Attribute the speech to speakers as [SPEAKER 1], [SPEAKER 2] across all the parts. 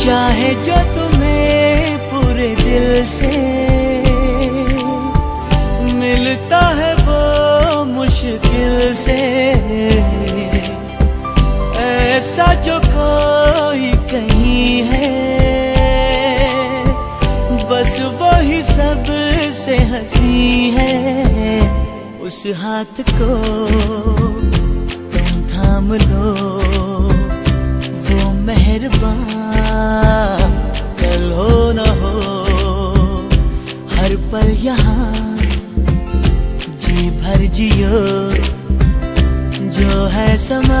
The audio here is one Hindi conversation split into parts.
[SPEAKER 1] चाहे जो तुम्हें पूरे दिल से मिलता है वो मुश्किल से। ऐसा जो कोई कहीं है, बस वही सबसे हँसी है उस हाथ को। हर पल यहाँ जी भर जियो जो है समा।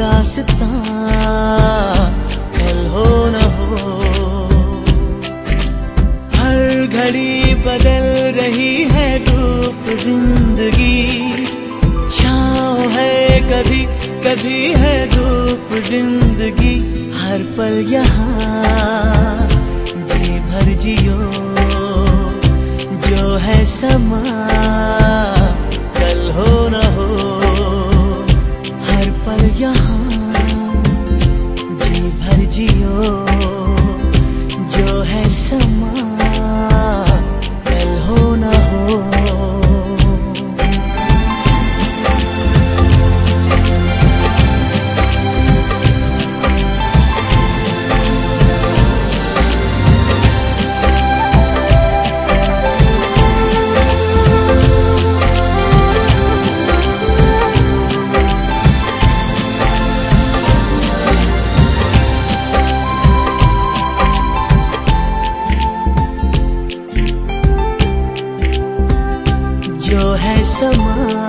[SPEAKER 1] दासता कल हो न हो। हर घड़ी बदल रही है रूप ज़िंदगी। छाव है कभी कभी है धूप ज़िंदगी। हर पल यहाँ, जी भर जियो, जो है समा। जियो जो है समा जो है समा